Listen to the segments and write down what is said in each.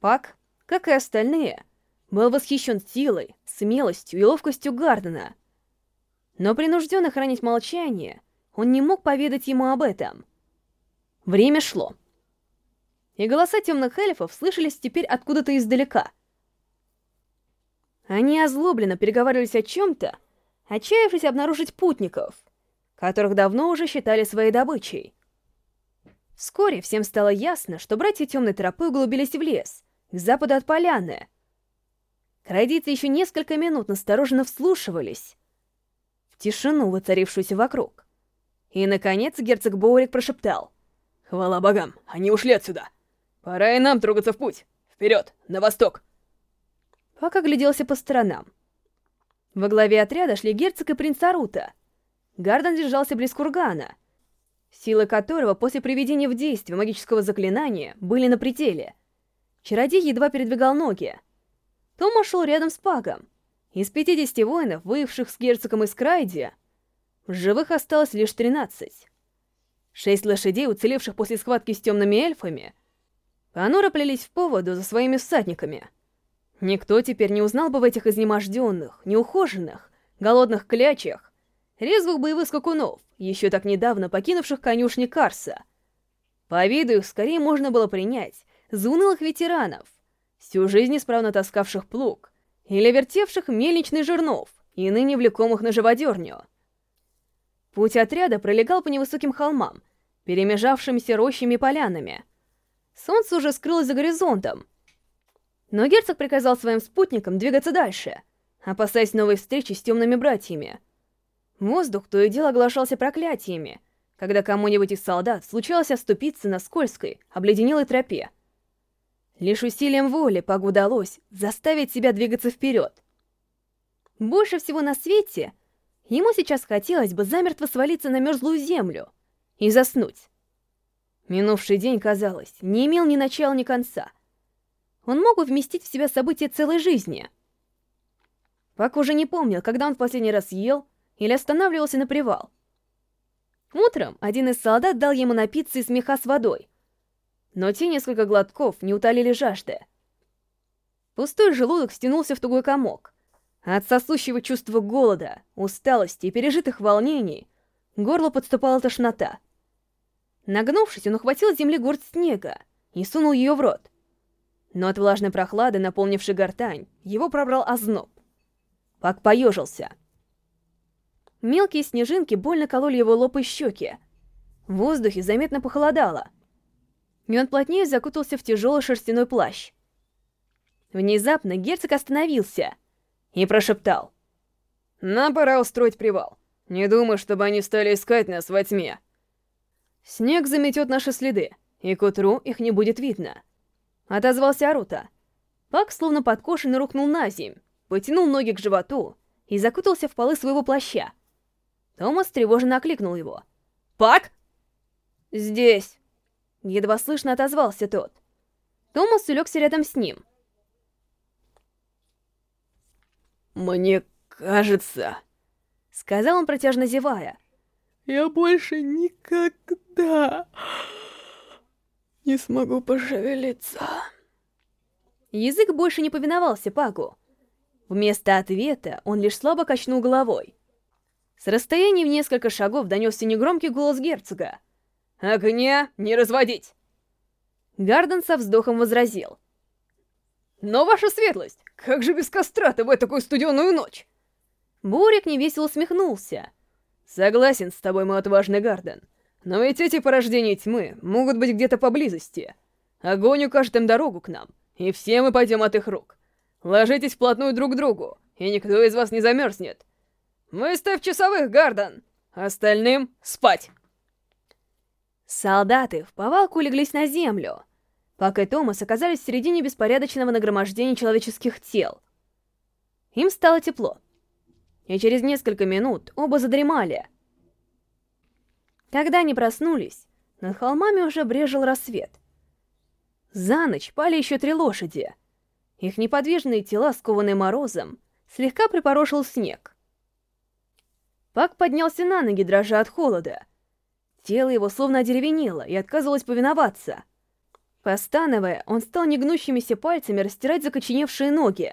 Пак, как и остальные, был восхищен силой, смелостью и ловкостью Гардена. Но принужденно хранить молчание, он не мог поведать ему об этом. Время шло. И голоса темных эльфов слышались теперь откуда-то издалека. Они озлобленно переговаривались о чем-то, отчаявшись обнаружить путников, которых давно уже считали своей добычей. Вскоре всем стало ясно, что братья темной тропы углубились в лес, к западу от поляны. Крадицы еще несколько минут настороженно вслушивались в тишину, воцарившуюся вокруг. И, наконец, герцог Боурик прошептал. «Хвала богам, они ушли отсюда! Пора и нам трогаться в путь! Вперед, на восток!» Пак огляделся по сторонам. Во главе отряда шли герцог и принц Арута. Гарден держался близ кургана, силы которого после приведения в действие магического заклинания были на пределе. Чародей едва передвигал ноги. Тома шел рядом с Пагом. Из 50 воинов, выявших с герцогом из Крайди, в живых осталось лишь 13. Шесть лошадей, уцелевших после схватки с темными эльфами, понуро плелись в поводу за своими всадниками. Никто теперь не узнал бы в этих изнеможденных, неухоженных, голодных клячах, резвых боевых скакунов, еще так недавно покинувших конюшни Карса. По виду их скорее можно было принять за ветеранов, всю жизнь исправно таскавших плуг, или вертевших мельничный жернов, и ныне влекомых на живодерню. Путь отряда пролегал по невысоким холмам, перемежавшимся рощами и полянами. Солнце уже скрылось за горизонтом, но герцог приказал своим спутникам двигаться дальше, опасаясь новой встречи с темными братьями — Воздух то и дело оглашался проклятиями, когда кому-нибудь из солдат случалось оступиться на скользкой, обледенелой тропе. Лишь усилием воли Пагу удалось заставить себя двигаться вперед. Больше всего на свете ему сейчас хотелось бы замертво свалиться на мерзлую землю и заснуть. Минувший день, казалось, не имел ни начала, ни конца. Он мог бы вместить в себя события целой жизни. Пак уже не помнил, когда он в последний раз ел, или останавливался на привал. Утром один из солдат дал ему напиться из меха с водой, но те несколько глотков не утолили жажды. Пустой желудок стянулся в тугой комок. От сосущего чувства голода, усталости и пережитых волнений горло подступала тошнота. Нагнувшись, он ухватил с земли горсть снега и сунул ее в рот. Но от влажной прохлады, наполнившей гортань, его пробрал озноб. Пак поежился. Мелкие снежинки больно кололи его лоб и щеки. В воздухе заметно похолодало. И он плотнее закутался в тяжелый шерстяной плащ. Внезапно герцог остановился и прошептал. «Нам пора устроить привал. Не думаю, чтобы они стали искать нас во тьме. Снег заметет наши следы, и к утру их не будет видно». Отозвался Арута. Пак, словно подкошенный, рухнул на земь, потянул ноги к животу и закутался в полы своего плаща. Томас тревожно окликнул его. «Пак?» «Здесь!» Едва слышно отозвался тот. Томас улегся рядом с ним. «Мне кажется...» Сказал он, протяжно зевая. «Я больше никогда не смогу пошевелиться». Язык больше не повиновался Пагу. Вместо ответа он лишь слабо качнул головой. С расстояния в несколько шагов донесся негромкий голос герцога. «Огня не разводить!» Гарден со вздохом возразил. «Но ваша светлость, как же без костра-то в такую студеную ночь?» Бурик невесело усмехнулся. «Согласен с тобой, мой отважный Гарден. Но ведь эти порождения тьмы могут быть где-то поблизости. Огонь укажет им дорогу к нам, и все мы пойдем от их рук. Ложитесь вплотную друг к другу, и никто из вас не замерзнет. «Выставь часовых, Гарден! Остальным спать!» Солдаты в повалку леглись на землю. Пак и Томас оказались в середине беспорядочного нагромождения человеческих тел. Им стало тепло. И через несколько минут оба задремали. Когда они проснулись, над холмами уже брежил рассвет. За ночь пали еще три лошади. Их неподвижные тела, скованные морозом, слегка припорошил снег. Пак поднялся на ноги, дрожа от холода. Тело его словно одеревенело и отказывалось повиноваться. Постановая, он стал негнущимися пальцами растирать закоченевшие ноги.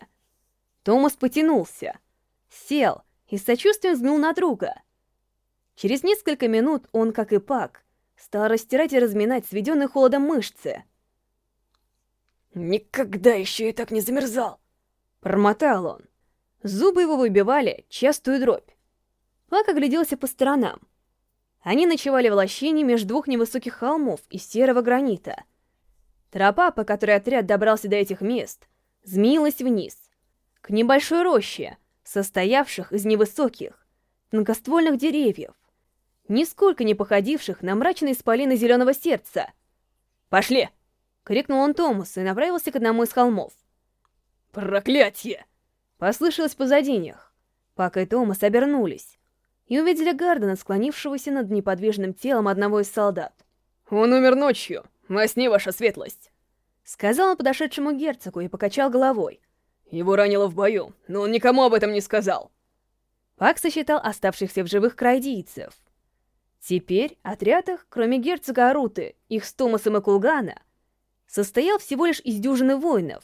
Томас потянулся, сел и с сочувствием взглянул на друга. Через несколько минут он, как и Пак, стал растирать и разминать сведенные холодом мышцы. «Никогда еще я так не замерзал!» Промотал он. Зубы его выбивали частую дробь. Пак огляделся по сторонам. Они ночевали в лощине между двух невысоких холмов из серого гранита. Тропа, по которой отряд добрался до этих мест, змеилась вниз, к небольшой роще, состоявших из невысоких, тонкоствольных деревьев, нисколько не походивших на мрачные исполины зеленого сердца. «Пошли!» — крикнул он Томасу и направился к одному из холмов. «Проклятье!» — послышалось позади них. Пак и Томас обернулись и увидели Гардена, склонившегося над неподвижным телом одного из солдат. «Он умер ночью, во сне, ваша светлость!» Сказал он подошедшему герцогу и покачал головой. «Его ранило в бою, но он никому об этом не сказал!» Пак сосчитал оставшихся в живых крайдийцев. Теперь отряд их, кроме герцога Аруты, их с Томасом и Кулгана, состоял всего лишь из дюжины воинов.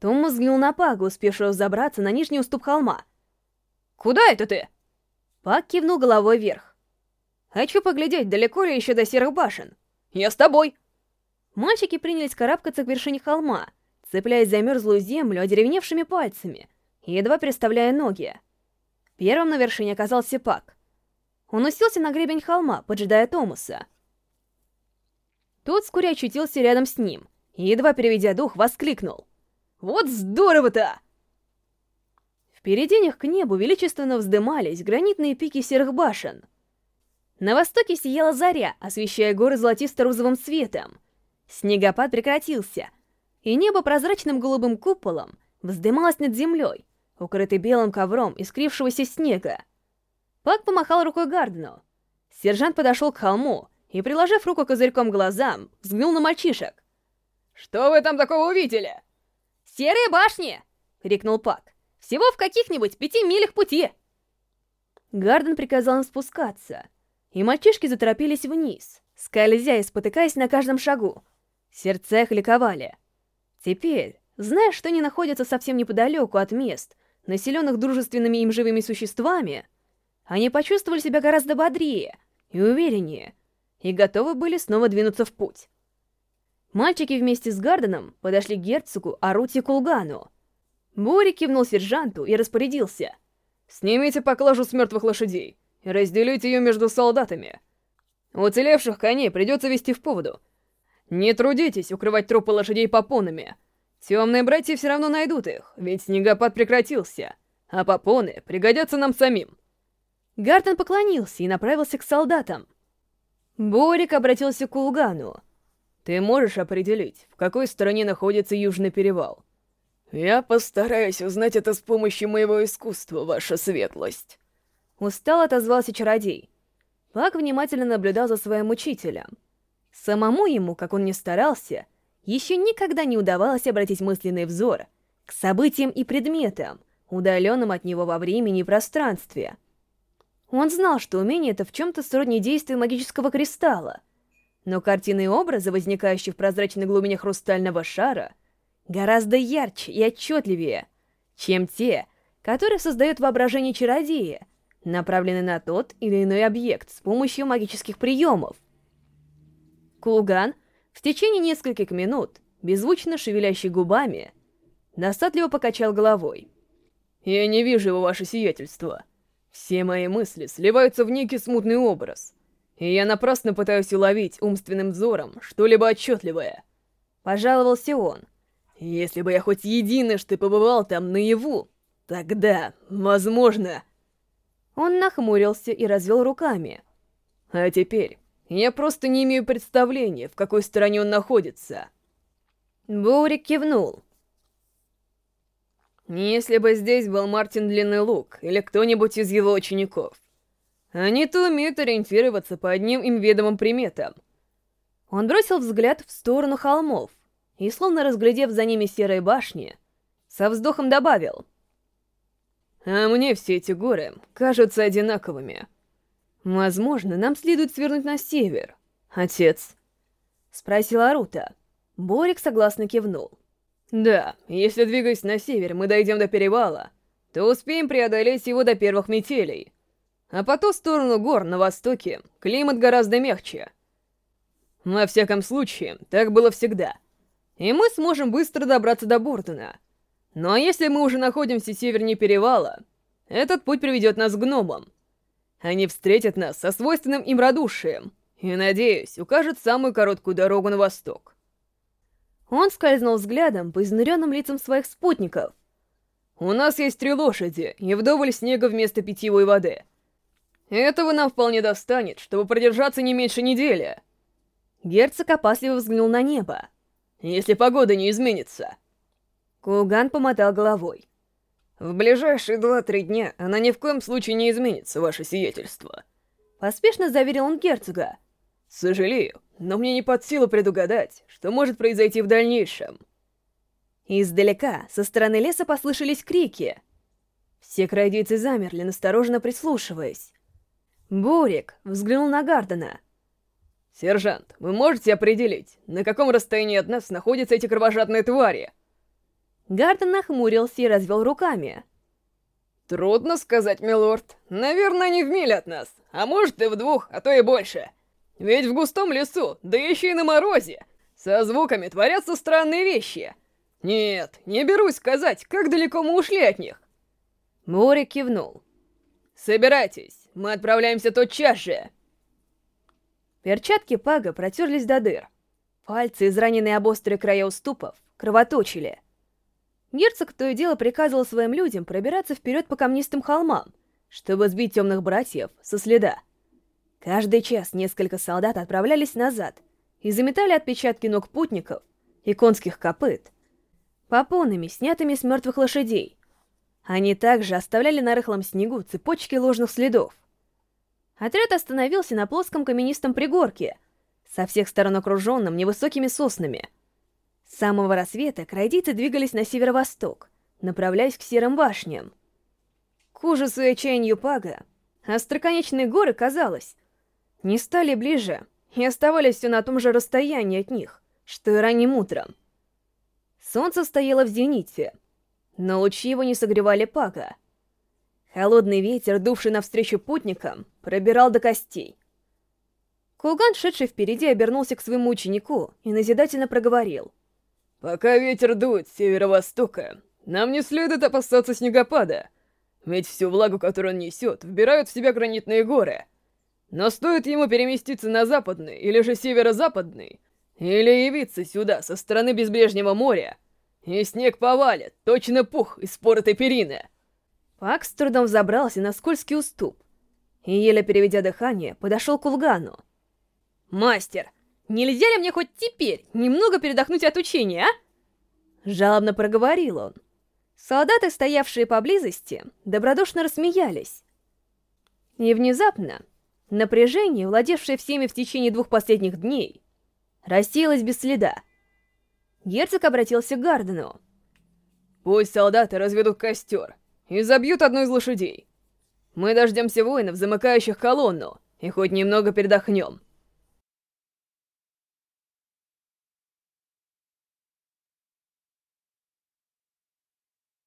Томас взглянул на Пага, успевшего забраться на нижний уступ холма. «Куда это ты?» Пак кивнул головой вверх. «Хочу поглядеть, далеко ли еще до серых башен. Я с тобой!» Мальчики принялись карабкаться к вершине холма, цепляясь за мерзлую землю одеревневшими пальцами, едва переставляя ноги. Первым на вершине оказался Пак. Он уселся на гребень холма, поджидая Томаса. Тот вскоре очутился рядом с ним, и, едва переведя дух, воскликнул. «Вот здорово-то!» Впереди них к небу величественно вздымались гранитные пики серых башен. На востоке сияла заря, освещая горы золотисто-розовым светом. Снегопад прекратился, и небо прозрачным голубым куполом вздымалось над землей, укрытой белым ковром искрившегося снега. Пак помахал рукой Гардену. Сержант подошел к холму и, приложив руку козырьком глазам, взглянул на мальчишек. «Что вы там такого увидели?» «Серые башни!» — крикнул Пак. Всего в каких-нибудь пяти милях пути!» Гарден приказал им спускаться, и мальчишки заторопились вниз, скользя и спотыкаясь на каждом шагу. Сердца их ликовали. Теперь, зная, что они находятся совсем неподалеку от мест, населенных дружественными им живыми существами, они почувствовали себя гораздо бодрее и увереннее, и готовы были снова двинуться в путь. Мальчики вместе с Гарденом подошли к герцогу Арути Кулгану, Бори кивнул сержанту и распорядился. «Снимите поклажу с мертвых лошадей и разделите ее между солдатами. Уцелевших коней придется вести в поводу. Не трудитесь укрывать трупы лошадей попонами. Темные братья все равно найдут их, ведь снегопад прекратился, а попоны пригодятся нам самим». Гартон поклонился и направился к солдатам. Борик обратился к Улгану. «Ты можешь определить, в какой стороне находится Южный перевал?» «Я постараюсь узнать это с помощью моего искусства, ваша светлость». Устал отозвался чародей. Пак внимательно наблюдал за своим учителем. Самому ему, как он ни старался, еще никогда не удавалось обратить мысленный взор к событиям и предметам, удаленным от него во времени и пространстве. Он знал, что умение это в чем-то сродни действию магического кристалла, но картины и образы, возникающие в прозрачной глубине хрустального шара — гораздо ярче и отчетливее, чем те, которые создает воображение чародея, направленные на тот или иной объект с помощью магических приемов. Кулган в течение нескольких минут, беззвучно шевелящий губами, достатливо покачал головой. «Я не вижу его, ваше сиятельство. Все мои мысли сливаются в некий смутный образ, и я напрасно пытаюсь уловить умственным взором что-либо отчетливое». Пожаловался он, если бы я хоть единожды побывал там наяву, тогда, возможно... Он нахмурился и развел руками. А теперь я просто не имею представления, в какой стороне он находится. Бурик кивнул. Если бы здесь был Мартин Длинный Лук или кто-нибудь из его учеников, они-то умеют ориентироваться по одним им ведомым приметам. Он бросил взгляд в сторону холмов и, словно разглядев за ними серые башни, со вздохом добавил. «А мне все эти горы кажутся одинаковыми. Возможно, нам следует свернуть на север, отец?» — спросила Арута. Борик согласно кивнул. Да, если двигаясь на север мы дойдем до перевала, то успеем преодолеть его до первых метелей. А по ту сторону гор на востоке климат гораздо мягче. Во всяком случае, так было всегда. И мы сможем быстро добраться до Бордена. А если мы уже находимся севернее перевала, этот путь приведет нас к гномам. Они встретят нас со свойственным им радушием и, надеюсь, укажут самую короткую дорогу на восток. Он скользнул взглядом по изнуренным лицам своих спутников. «У нас есть три лошади и вдоволь снега вместо питьевой воды. Этого нам вполне достанет, чтобы продержаться не меньше недели». Герцог опасливо взглянул на небо. «Если погода не изменится». Кулган помотал головой. «В ближайшие два-три дня она ни в коем случае не изменится, ваше сиятельство». Поспешно заверил он герцога. «Сожалею, но мне не под силу предугадать, что может произойти в дальнейшем». Издалека, со стороны леса послышались крики. Все крайдейцы замерли, настороженно прислушиваясь. Бурик взглянул на Гардена. «Сержант, вы можете определить, на каком расстоянии от нас находятся эти кровожадные твари?» Гарден нахмурился и развел руками. «Трудно сказать, милорд. Наверное, они в миле от нас, а может и в двух, а то и больше. Ведь в густом лесу, да еще и на морозе, со звуками творятся странные вещи. Нет, не берусь сказать, как далеко мы ушли от них». Мори кивнул. «Собирайтесь, мы отправляемся тотчас же!» Перчатки Пага протерлись до дыр. Пальцы, израненные об острые края уступов, кровоточили. Герцог то и дело приказывал своим людям пробираться вперед по камнистым холмам, чтобы сбить темных братьев со следа. Каждый час несколько солдат отправлялись назад и заметали отпечатки ног путников и конских копыт попонами, снятыми с мертвых лошадей. Они также оставляли на рыхлом снегу цепочки ложных следов. Отряд остановился на плоском каменистом пригорке, со всех сторон окруженном невысокими соснами. С самого рассвета крайдицы двигались на северо-восток, направляясь к серым башням. К ужасу и отчаянию Пага, остроконечные горы, казалось, не стали ближе и оставались все на том же расстоянии от них, что и ранним утром. Солнце стояло в зените, но лучи его не согревали Пага. Холодный ветер, дувший навстречу путникам, пробирал до костей. Кулган, шедший впереди, обернулся к своему ученику и назидательно проговорил. «Пока ветер дует с северо-востока, нам не следует опасаться снегопада, ведь всю влагу, которую он несет, вбирают в себя гранитные горы. Но стоит ему переместиться на западный или же северо-западный, или явиться сюда со стороны безбрежнего моря, и снег повалит, точно пух из споротой перины». Пак с трудом забрался на скользкий уступ и, еле переведя дыхание, подошел к Улгану. «Мастер, нельзя ли мне хоть теперь немного передохнуть от учения, а?» Жалобно проговорил он. Солдаты, стоявшие поблизости, добродушно рассмеялись. И внезапно напряжение, владевшее всеми в течение двух последних дней, рассеялось без следа. Герцог обратился к Гардену. «Пусть солдаты разведут костер и забьют одну из лошадей. Мы дождемся воинов, замыкающих колонну, и хоть немного передохнем.